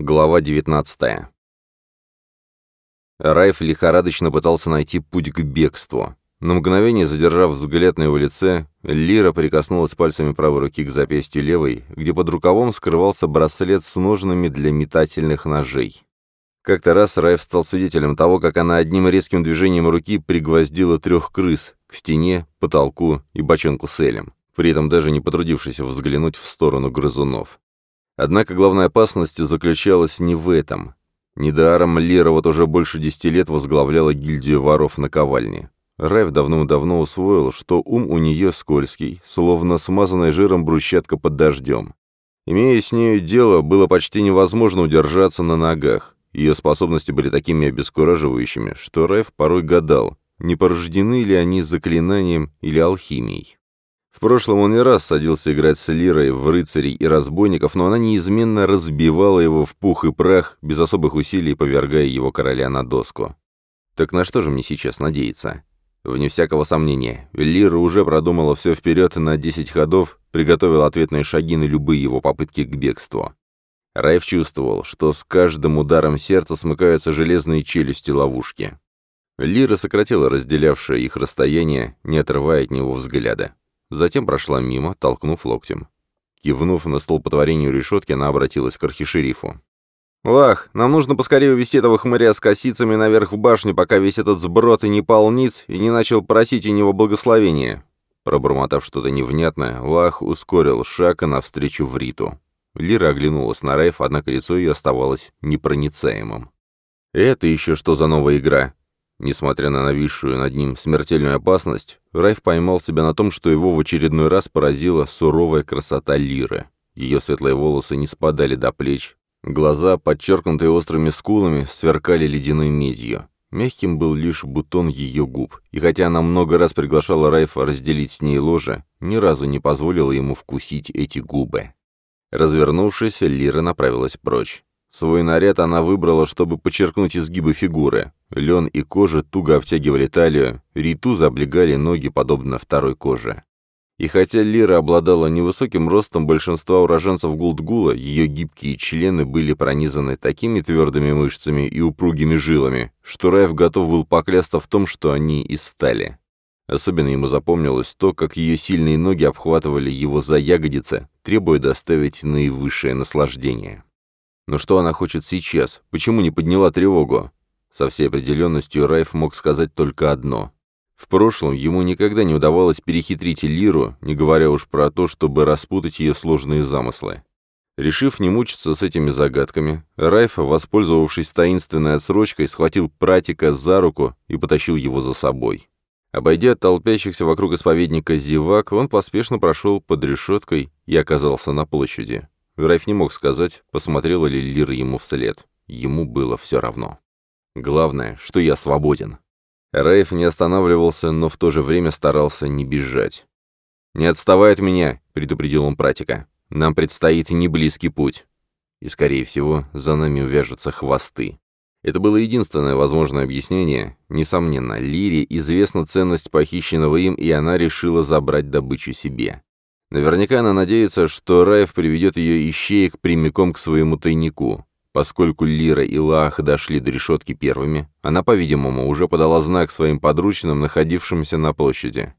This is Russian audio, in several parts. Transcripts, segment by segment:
Глава 19. Райф лихорадочно пытался найти путь к бегству. На мгновение задержав взгляд на его лице, Лира прикоснулась пальцами правой руки к запястью левой, где под рукавом скрывался браслет с ножными для метательных ножей. Как-то раз Райф стал свидетелем того, как она одним резким движением руки пригвоздила трех крыс к стене, потолку и бочонку с элем, при этом даже не потрудившись взглянуть в сторону грызунов. Однако главная опасность заключалась не в этом. Недаром Лера вот уже больше десяти лет возглавляла гильдию воров на ковальне. Райф давно-давно усвоил, что ум у нее скользкий, словно смазанная жиром брусчатка под дождем. Имея с нею дело, было почти невозможно удержаться на ногах. Ее способности были такими обескураживающими, что Райф порой гадал, не порождены ли они заклинанием или алхимией. В прошлом он не раз садился играть с Лирой в «Рыцарей и разбойников», но она неизменно разбивала его в пух и прах, без особых усилий повергая его короля на доску. Так на что же мне сейчас надеяться? Вне всякого сомнения, Лира уже продумала все вперед на 10 ходов, приготовила ответные шаги на любые его попытки к бегству. Райф чувствовал, что с каждым ударом сердца смыкаются железные челюсти ловушки. Лира сократила разделявшее их расстояние, не отрывая от него взгляда затем прошла мимо, толкнув локтем. Кивнув на столпотворению решетки, она обратилась к архишерифу. «Лах, нам нужно поскорее увести этого хмыря с косицами наверх в башню, пока весь этот сброд и не полниц, и не начал просить у него благословения». Пробормотав что-то невнятное, Лах ускорил шаг и навстречу Вриту. Лира оглянулась на Райф, однако лицо ее оставалось непроницаемым. «Это еще что за новая игра? Несмотря на нависшую над ним смертельную опасность, Райф поймал себя на том, что его в очередной раз поразила суровая красота Лиры. Ее светлые волосы не спадали до плеч, глаза, подчеркнутые острыми скулами, сверкали ледяной медью. Мягким был лишь бутон ее губ, и хотя она много раз приглашала Райфа разделить с ней ложе, ни разу не позволила ему вкусить эти губы. Развернувшись, Лира направилась прочь. Свой наряд она выбрала, чтобы подчеркнуть изгибы фигуры. Лен и кожа туго обтягивали талию, ритузы облегали ноги, подобно второй коже. И хотя Лира обладала невысоким ростом большинства уроженцев Гулдгула, ее гибкие члены были пронизаны такими твердыми мышцами и упругими жилами, что Райф готов был поклясться в том, что они из стали. Особенно ему запомнилось то, как ее сильные ноги обхватывали его за ягодицы, требуя доставить наивысшее наслаждение. Но что она хочет сейчас? Почему не подняла тревогу? Со всей определенностью Райф мог сказать только одно. В прошлом ему никогда не удавалось перехитрить Лиру, не говоря уж про то, чтобы распутать ее сложные замыслы. Решив не мучиться с этими загадками, Райф, воспользовавшись таинственной отсрочкой, схватил пратика за руку и потащил его за собой. Обойдя толпящихся вокруг исповедника зевак, он поспешно прошел под решеткой и оказался на площади. Граф не мог сказать, посмотрела ли Лира ему вслед. Ему было все равно. Главное, что я свободен. Райф не останавливался, но в то же время старался не бежать. «Не отставай от меня», — предупредил он Пратика. «Нам предстоит неблизкий путь. И, скорее всего, за нами увяжутся хвосты». Это было единственное возможное объяснение. Несомненно, Лире известна ценность похищенного им, и она решила забрать добычу себе. Наверняка она надеется, что Райф приведет ее ищеек прямиком к своему тайнику. Поскольку Лира и Лах дошли до решетки первыми, она, по-видимому, уже подала знак своим подручным, находившимся на площади.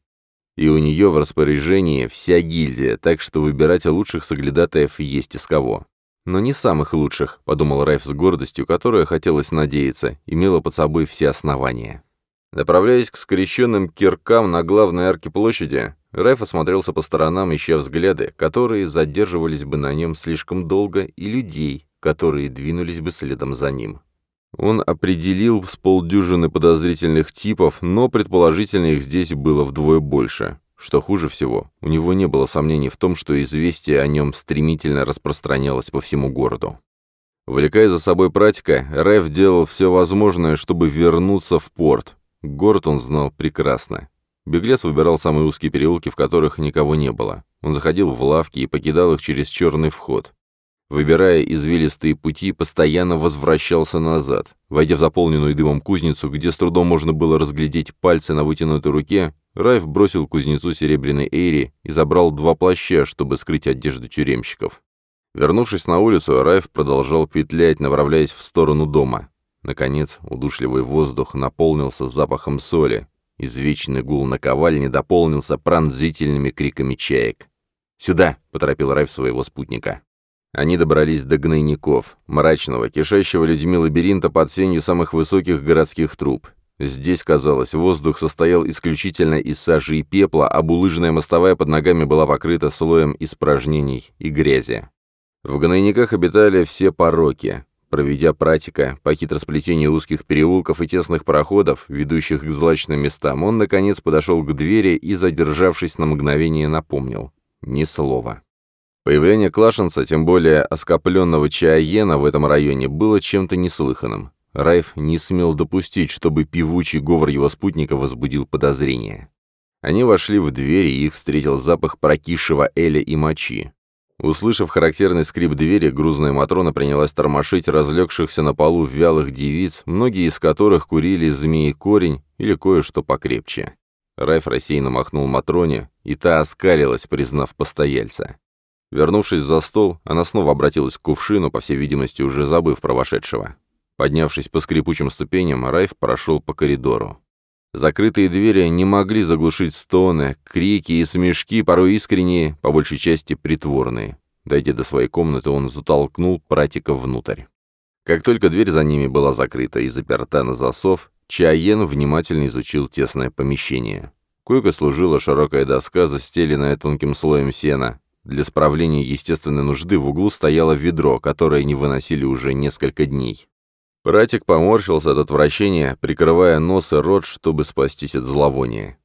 И у нее в распоряжении вся гильдия, так что выбирать лучших соглядатаев есть из кого. «Но не самых лучших», — подумал Райф с гордостью, которая, хотелось надеяться, имела под собой все основания. Направляясь к скрещенным киркам на главной арке площади, Райф осмотрелся по сторонам, ища взгляды, которые задерживались бы на нем слишком долго, и людей, которые двинулись бы следом за ним. Он определил с полдюжины подозрительных типов, но предположительно их здесь было вдвое больше. Что хуже всего, у него не было сомнений в том, что известие о нем стремительно распространялось по всему городу. Влекая за собой пратика, Рэф делал все возможное, чтобы вернуться в порт, Город он знал прекрасно. Беглец выбирал самые узкие переулки, в которых никого не было. Он заходил в лавки и покидал их через черный вход. Выбирая извилистые пути, постоянно возвращался назад. Войдя в заполненную дымом кузницу, где с трудом можно было разглядеть пальцы на вытянутой руке, Райф бросил кузнецу серебряной Эйри и забрал два плаща, чтобы скрыть одежду тюремщиков. Вернувшись на улицу, Райф продолжал петлять, направляясь в сторону дома. Наконец, удушливый воздух наполнился запахом соли. Извечный гул наковальни дополнился пронзительными криками чаек. «Сюда!» — поторопил Райф своего спутника. Они добрались до гнойников, мрачного, кишащего людьми лабиринта под сенью самых высоких городских труб. Здесь, казалось, воздух состоял исключительно из сажи и пепла, а булыжная мостовая под ногами была покрыта слоем испражнений и грязи. В гнойниках обитали все пороки, Проведя пратика по хитросплетению узких переулков и тесных проходов, ведущих к злачным местам, он, наконец, подошел к двери и, задержавшись на мгновение, напомнил. Ни слова. Появление Клашенца, тем более оскопленного Чаена в этом районе, было чем-то неслыханным. Райф не смел допустить, чтобы певучий говор его спутника возбудил подозрения. Они вошли в дверь, и их встретил запах прокисшего эля и мочи. Услышав характерный скрип двери, грузная Матрона принялась тормошить разлегшихся на полу вялых девиц, многие из которых курили змеи-корень или кое-что покрепче. Райф рассеянно махнул Матроне, и та оскалилась, признав постояльца. Вернувшись за стол, она снова обратилась к кувшину, по всей видимости, уже забыв про вошедшего. Поднявшись по скрипучим ступеням, Райф прошел по коридору. Закрытые двери не могли заглушить стоны, крики и смешки, порой искренние, по большей части притворные. Дойдя до своей комнаты, он затолкнул пратика внутрь. Как только дверь за ними была закрыта и заперта на засов, Чаен внимательно изучил тесное помещение. Койка служила широкая доска, застеленная тонким слоем сена. Для справления естественной нужды в углу стояло ведро, которое не выносили уже несколько дней. Братик поморщился от отвращения, прикрывая нос и рот, чтобы спастись от зловония.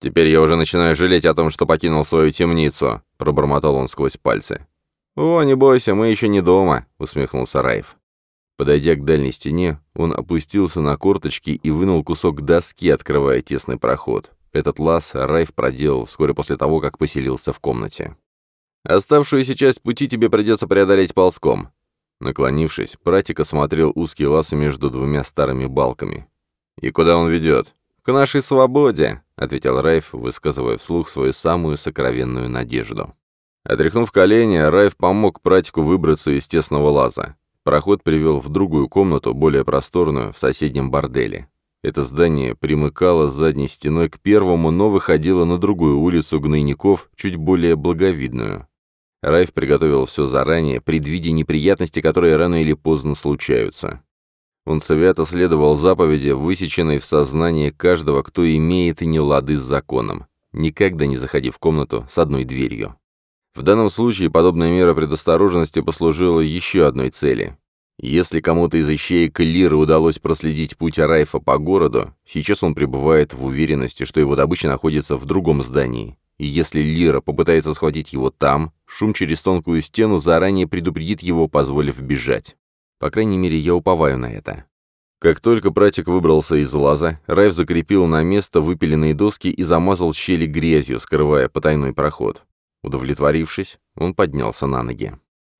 «Теперь я уже начинаю жалеть о том, что покинул свою темницу», — пробормотал он сквозь пальцы. «О, не бойся, мы еще не дома», — усмехнулся Раев. Подойдя к дальней стене, он опустился на корточки и вынул кусок доски, открывая тесный проход. Этот лаз Райф проделал вскоре после того, как поселился в комнате. «Оставшуюся часть пути тебе придется преодолеть ползком. Наклонившись, пратик осмотрел узкий лаз между двумя старыми балками. «И куда он ведет?» «К нашей свободе», — ответил Райф, высказывая вслух свою самую сокровенную надежду. Отряхнув колени, Райф помог пратику выбраться из тесного лаза. Проход привел в другую комнату, более просторную, в соседнем борделе. Это здание примыкало с задней стеной к первому, но выходило на другую улицу гнойников, чуть более благовидную. Райф приготовил все заранее, предвидя неприятности, которые рано или поздно случаются. Он свято следовал заповеди, высеченной в сознании каждого, кто имеет нелады с законом. Никогда не заходи в комнату с одной дверью. В данном случае подобная мера предосторожности послужила еще одной цели. Если кому-то из ищеек Лиры удалось проследить путь Райфа по городу, сейчас он пребывает в уверенности, что его добыча находится в другом здании, и если Лира попытается схватить его там, шум через тонкую стену заранее предупредит его, позволив бежать. По крайней мере, я уповаю на это. Как только Пратик выбрался из лаза, Райф закрепил на место выпиленные доски и замазал щели грязью, скрывая потайной проход. Удовлетворившись, он поднялся на ноги.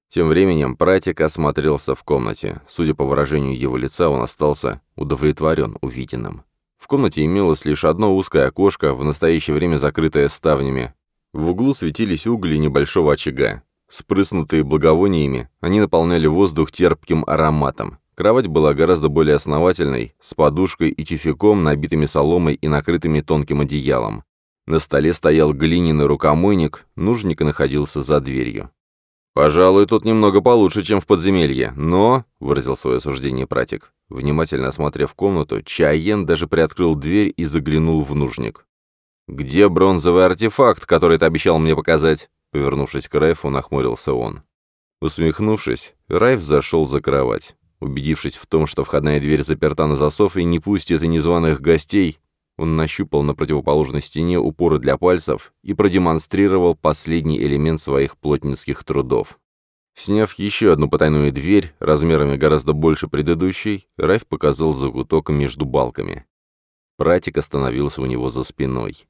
Тем временем Пратик осмотрелся в комнате. Судя по выражению его лица, он остался удовлетворен увиденным. В комнате имелось лишь одно узкое окошко, в настоящее время закрытое ставнями. В углу светились угли небольшого очага. Спрыснутые благовониями, они наполняли воздух терпким ароматом. Кровать была гораздо более основательной, с подушкой и тюфяком, набитыми соломой и накрытыми тонким одеялом. На столе стоял глиняный рукомойник, нужник находился за дверью. «Пожалуй, тут немного получше, чем в подземелье, но...» — выразил свое суждение пратик. Внимательно осмотрев комнату, Чаен даже приоткрыл дверь и заглянул в нужник. «Где бронзовый артефакт, который ты обещал мне показать?» Повернувшись к Райфу, нахмурился он. Усмехнувшись, Райф зашел за кровать. Убедившись в том, что входная дверь заперта на засов и не пустит и незваных гостей, он нащупал на противоположной стене упоры для пальцев и продемонстрировал последний элемент своих плотницких трудов. Сняв еще одну потайную дверь, размерами гораздо больше предыдущей, Райф показал закуток между балками. Пратик остановился у него за спиной.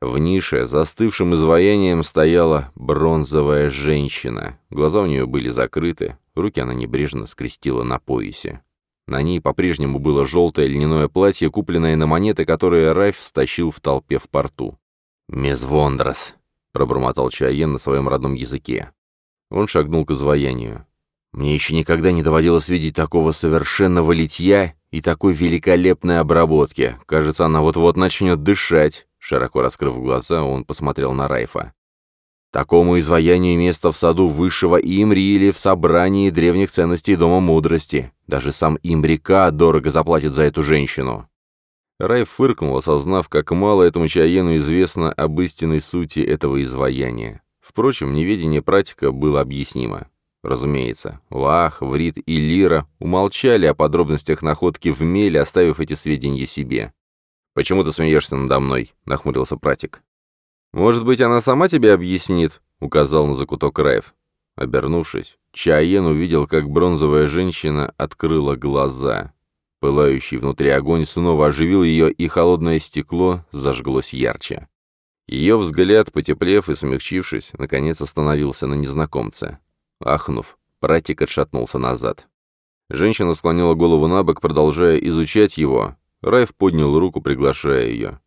В нише застывшим изваянием стояла бронзовая женщина. Глаза у нее были закрыты, руки она небрежно скрестила на поясе. На ней по-прежнему было желтое льняное платье, купленное на монеты, которые Райф стащил в толпе в порту. Мезвондрос — пробормотал Чаен на своем родном языке. Он шагнул к изваянию. «Мне еще никогда не доводилось видеть такого совершенного литья и такой великолепной обработки. Кажется, она вот-вот начнет дышать». Широко раскрыв глаза, он посмотрел на Райфа. Такому изваянию место в саду Высшего Имри или в собрании древних ценностей Дома Мудрости. Даже сам Имрика дорого заплатит за эту женщину. Рай фыркнул, осознав, как мало этому чаену известно об истинной сути этого изваяния. Впрочем, неведение практика было объяснимо. Разумеется, Лах, Врит и Лира умолчали о подробностях находки в меле, оставив эти сведения себе. «Почему ты смеешься надо мной?» — нахмурился пратик. «Может быть, она сама тебе объяснит?» — указал на закуток Райф. Обернувшись, Чаен увидел, как бронзовая женщина открыла глаза. Пылающий внутри огонь снова оживил ее, и холодное стекло зажглось ярче. Ее взгляд, потеплев и смягчившись, наконец остановился на незнакомце. Ахнув, пратик отшатнулся назад. Женщина склонила голову на бок, продолжая изучать его. Райф поднял руку, приглашая ее.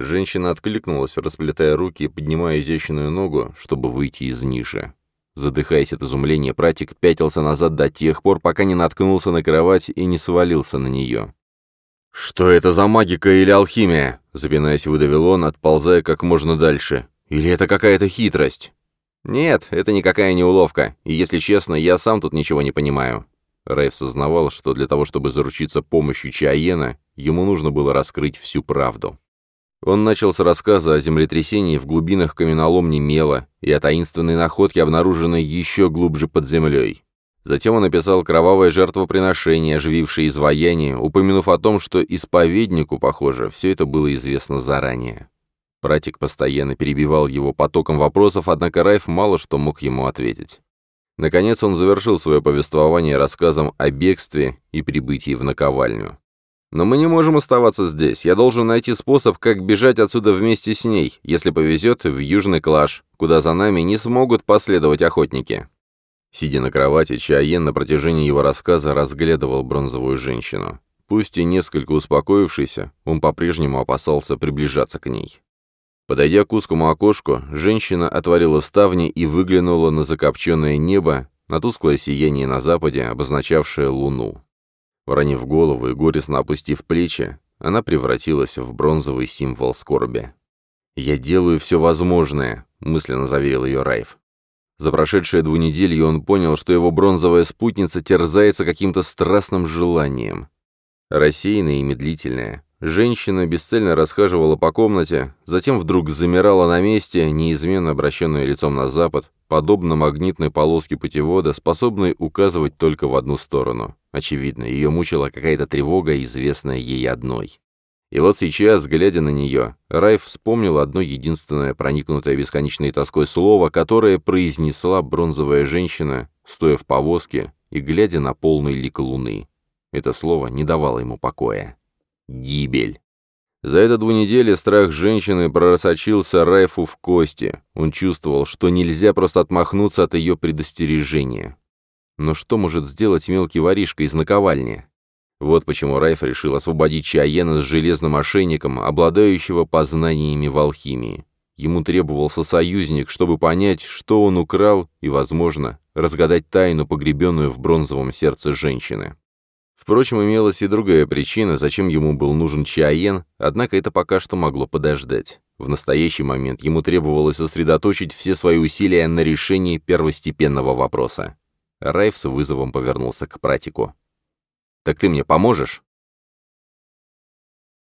Женщина откликнулась, расплетая руки и поднимая изящную ногу, чтобы выйти из ниши. Задыхаясь от изумления, пратик пятился назад до тех пор, пока не наткнулся на кровать и не свалился на нее. «Что это за магика или алхимия?» — запинаясь, выдавил он, отползая как можно дальше. «Или это какая-то хитрость?» «Нет, это никакая не уловка, и, если честно, я сам тут ничего не понимаю». Райф сознавал, что для того, чтобы заручиться помощью Чаена, ему нужно было раскрыть всю правду. Он начал с рассказа о землетрясении в глубинах каменоломни Мела и о таинственной находке, обнаруженной еще глубже под землей. Затем он описал кровавое жертвоприношение, оживившее изваяние, упомянув о том, что исповеднику, похоже, все это было известно заранее. Пратик постоянно перебивал его потоком вопросов, однако Райф мало что мог ему ответить. Наконец он завершил свое повествование рассказом о бегстве и прибытии в наковальню. Но мы не можем оставаться здесь. Я должен найти способ, как бежать отсюда вместе с ней, если повезет, в Южный Клаш, куда за нами не смогут последовать охотники». Сидя на кровати, Чаен на протяжении его рассказа разглядывал бронзовую женщину. Пусть и несколько успокоившийся, он по-прежнему опасался приближаться к ней. Подойдя к узкому окошку, женщина отворила ставни и выглянула на закопченное небо, на тусклое сияние на западе, обозначавшее луну. Уронив голову и горестно опустив плечи, она превратилась в бронзовый символ скорби. «Я делаю все возможное», — мысленно заверил ее Райф. За прошедшие двунеделью он понял, что его бронзовая спутница терзается каким-то страстным желанием. Рассеянная и медлительная, Женщина бесцельно расхаживала по комнате, затем вдруг замирала на месте, неизменно обращенная лицом на запад, подобно магнитной полоске путевода, способной указывать только в одну сторону. Очевидно, ее мучила какая-то тревога, известная ей одной. И вот сейчас, глядя на нее, Райф вспомнил одно единственное проникнутое бесконечной тоской слово, которое произнесла бронзовая женщина, стоя в повозке и глядя на полный лик луны. Это слово не давало ему покоя. Гибель. За это две недели страх женщины проросочился Райфу в кости. Он чувствовал, что нельзя просто отмахнуться от ее предостережения. Но что может сделать мелкий воришка из наковальни? Вот почему Райф решил освободить Чаена с железным ошейником, обладающего познаниями в алхимии. Ему требовался союзник, чтобы понять, что он украл и, возможно, разгадать тайну, погребенную в бронзовом сердце женщины. Впрочем, имелась и другая причина, зачем ему был нужен Чиаен, однако это пока что могло подождать. В настоящий момент ему требовалось сосредоточить все свои усилия на решении первостепенного вопроса. Райф с вызовом повернулся к практику. «Так ты мне поможешь?»